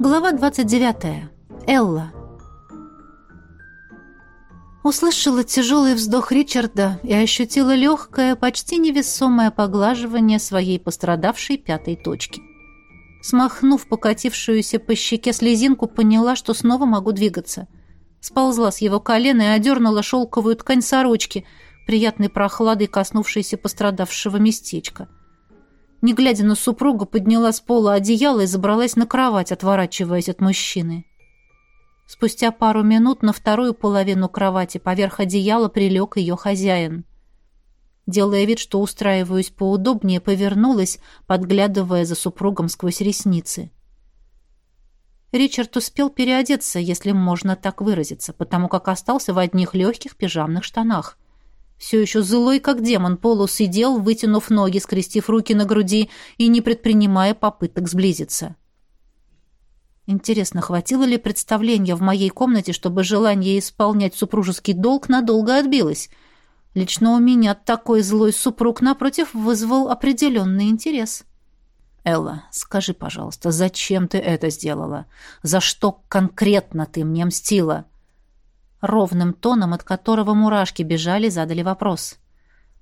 Глава 29. Элла. Услышала тяжелый вздох Ричарда и ощутила легкое, почти невесомое поглаживание своей пострадавшей пятой точки. Смахнув покатившуюся по щеке слезинку, поняла, что снова могу двигаться. Сползла с его колена и одернула шелковую ткань сорочки, приятной прохладой коснувшейся пострадавшего местечка. Не глядя на супруга, подняла с пола одеяло и забралась на кровать, отворачиваясь от мужчины. Спустя пару минут на вторую половину кровати поверх одеяла прилег ее хозяин. Делая вид, что устраиваюсь поудобнее, повернулась, подглядывая за супругом сквозь ресницы. Ричард успел переодеться, если можно так выразиться, потому как остался в одних легких пижамных штанах. Все еще злой, как демон, Полу сидел, вытянув ноги, скрестив руки на груди и не предпринимая попыток сблизиться. Интересно, хватило ли представления в моей комнате, чтобы желание исполнять супружеский долг надолго отбилось? Лично у меня такой злой супруг, напротив, вызвал определенный интерес. «Элла, скажи, пожалуйста, зачем ты это сделала? За что конкретно ты мне мстила?» Ровным тоном, от которого мурашки бежали, задали вопрос.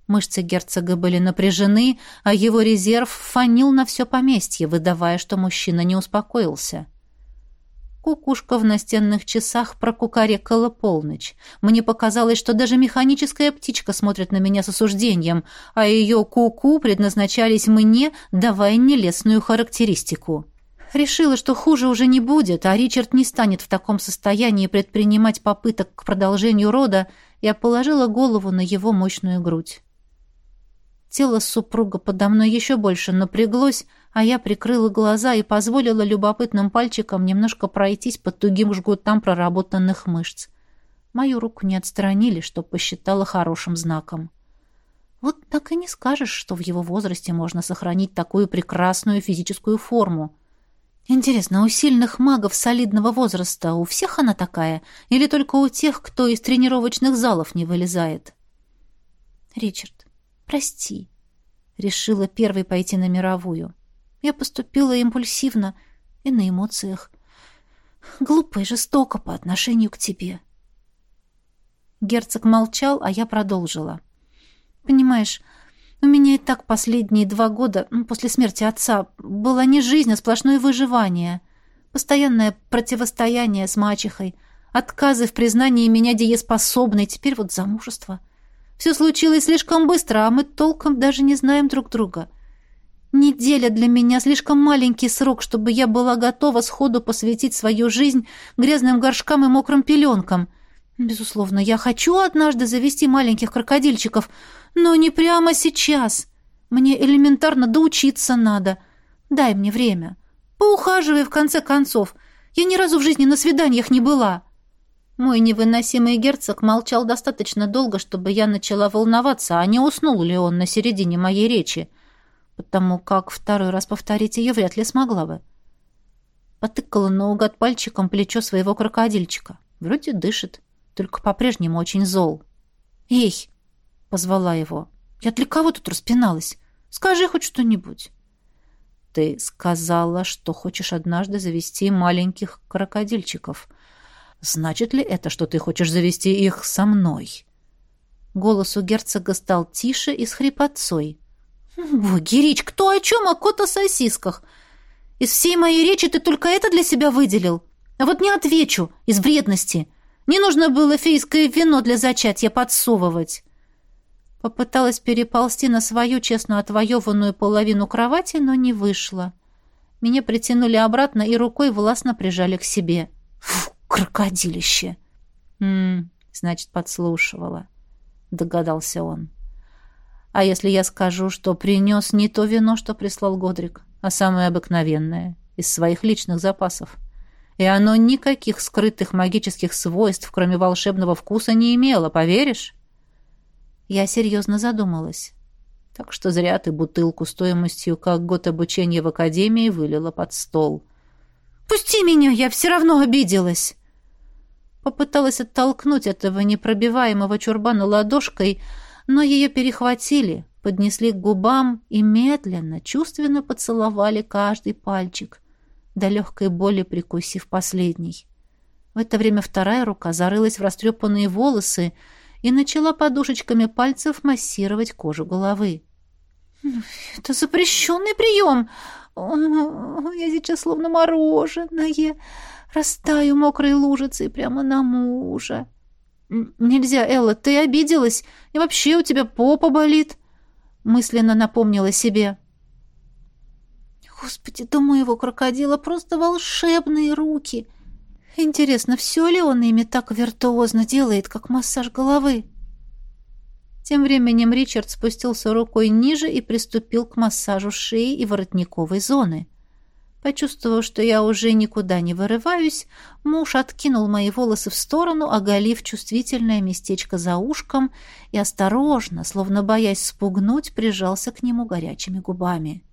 Мышцы герцога были напряжены, а его резерв фанил на все поместье, выдавая, что мужчина не успокоился. — Кукушка в настенных часах прокукарекала полночь. Мне показалось, что даже механическая птичка смотрит на меня с осуждением, а ее куку -ку предназначались мне, давая нелестную характеристику. Решила, что хуже уже не будет, а Ричард не станет в таком состоянии предпринимать попыток к продолжению рода, я положила голову на его мощную грудь. Тело супруга подо мной еще больше напряглось, а я прикрыла глаза и позволила любопытным пальчикам немножко пройтись по тугим жгутам проработанных мышц. Мою руку не отстранили, что посчитала хорошим знаком. Вот так и не скажешь, что в его возрасте можно сохранить такую прекрасную физическую форму. Интересно, у сильных магов солидного возраста у всех она такая, или только у тех, кто из тренировочных залов не вылезает? Ричард, прости. Решила первой пойти на мировую. Я поступила импульсивно и на эмоциях. Глупо и жестоко по отношению к тебе. Герцог молчал, а я продолжила. Понимаешь, у меня и так последние два года, после смерти отца, была не жизнь, а сплошное выживание. Постоянное противостояние с мачехой, отказы в признании меня дееспособной, теперь вот замужество. Все случилось слишком быстро, а мы толком даже не знаем друг друга. Неделя для меня слишком маленький срок, чтобы я была готова сходу посвятить свою жизнь грязным горшкам и мокрым пеленкам. Безусловно, я хочу однажды завести маленьких крокодильчиков, но не прямо сейчас. Мне элементарно доучиться надо. Дай мне время. Поухаживай, в конце концов. Я ни разу в жизни на свиданиях не была». Мой невыносимый герцог молчал достаточно долго, чтобы я начала волноваться, а не уснул ли он на середине моей речи потому как второй раз повторить ее вряд ли смогла бы. Потыкала наугад пальчиком плечо своего крокодильчика. Вроде дышит, только по-прежнему очень зол. «Эй!» — позвала его. «Я для кого тут распиналась? Скажи хоть что-нибудь». «Ты сказала, что хочешь однажды завести маленьких крокодильчиков. Значит ли это, что ты хочешь завести их со мной?» Голос у герцога стал тише и с хрипотцой. «Боги, Рич, кто о чем, о кот о сосисках? Из всей моей речи ты только это для себя выделил. А вот не отвечу, из вредности. Не нужно было фейское вино для зачатия подсовывать». Попыталась переползти на свою честно отвоеванную половину кровати, но не вышло. Меня притянули обратно и рукой властно прижали к себе. Фу, крокодилище! «М значит, подслушивала», — догадался он. А если я скажу, что принес не то вино, что прислал Годрик, а самое обыкновенное, из своих личных запасов? И оно никаких скрытых магических свойств, кроме волшебного вкуса, не имело, поверишь? Я серьезно задумалась. Так что зря ты бутылку стоимостью, как год обучения в академии, вылила под стол. «Пусти меня, я все равно обиделась!» Попыталась оттолкнуть этого непробиваемого чурбана ладошкой, но ее перехватили, поднесли к губам и медленно, чувственно поцеловали каждый пальчик. До легкой боли прикусив последний. В это время вторая рука зарылась в растрепанные волосы и начала подушечками пальцев массировать кожу головы. «Это запрещенный прием! Я сейчас словно мороженое, растаю мокрой лужицей прямо на мужа. Нельзя, Элла, ты обиделась, и вообще у тебя попа болит!» Мысленно напомнила себе. «Господи, да моего крокодила просто волшебные руки!» Интересно, все ли он ими так виртуозно делает, как массаж головы? Тем временем Ричард спустился рукой ниже и приступил к массажу шеи и воротниковой зоны. Почувствовав, что я уже никуда не вырываюсь, муж откинул мои волосы в сторону, оголив чувствительное местечко за ушком и осторожно, словно боясь спугнуть, прижался к нему горячими губами.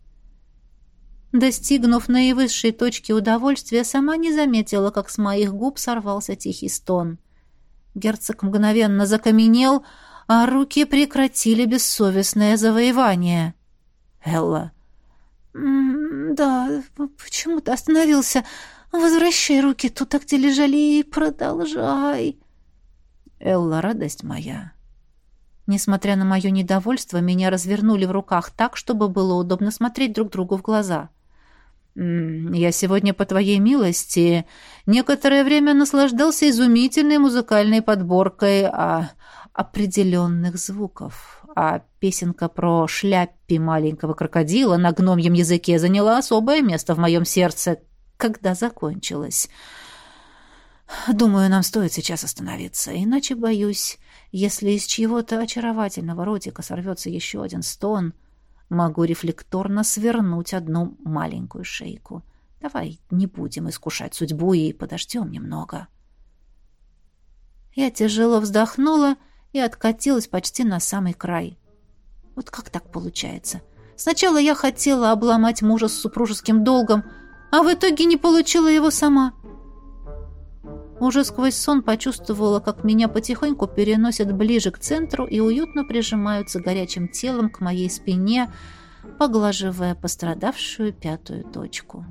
Достигнув наивысшей точки удовольствия, сама не заметила, как с моих губ сорвался тихий стон. Герцог мгновенно закаменел, а руки прекратили бессовестное завоевание. «Элла!» «Да, почему ты остановился? Возвращай руки туда, где лежали, и продолжай!» «Элла, радость моя!» Несмотря на мое недовольство, меня развернули в руках так, чтобы было удобно смотреть друг другу в глаза. Я сегодня, по твоей милости, некоторое время наслаждался изумительной музыкальной подборкой а, определенных звуков, а песенка про шляппи маленького крокодила на гномьем языке заняла особое место в моем сердце, когда закончилась. Думаю, нам стоит сейчас остановиться, иначе, боюсь, если из чьего-то очаровательного ротика сорвется еще один стон — Могу рефлекторно свернуть одну маленькую шейку. Давай не будем искушать судьбу и подождем немного. Я тяжело вздохнула и откатилась почти на самый край. Вот как так получается? Сначала я хотела обломать мужа с супружеским долгом, а в итоге не получила его сама. Уже сквозь сон почувствовала, как меня потихоньку переносят ближе к центру и уютно прижимаются горячим телом к моей спине, поглаживая пострадавшую пятую точку.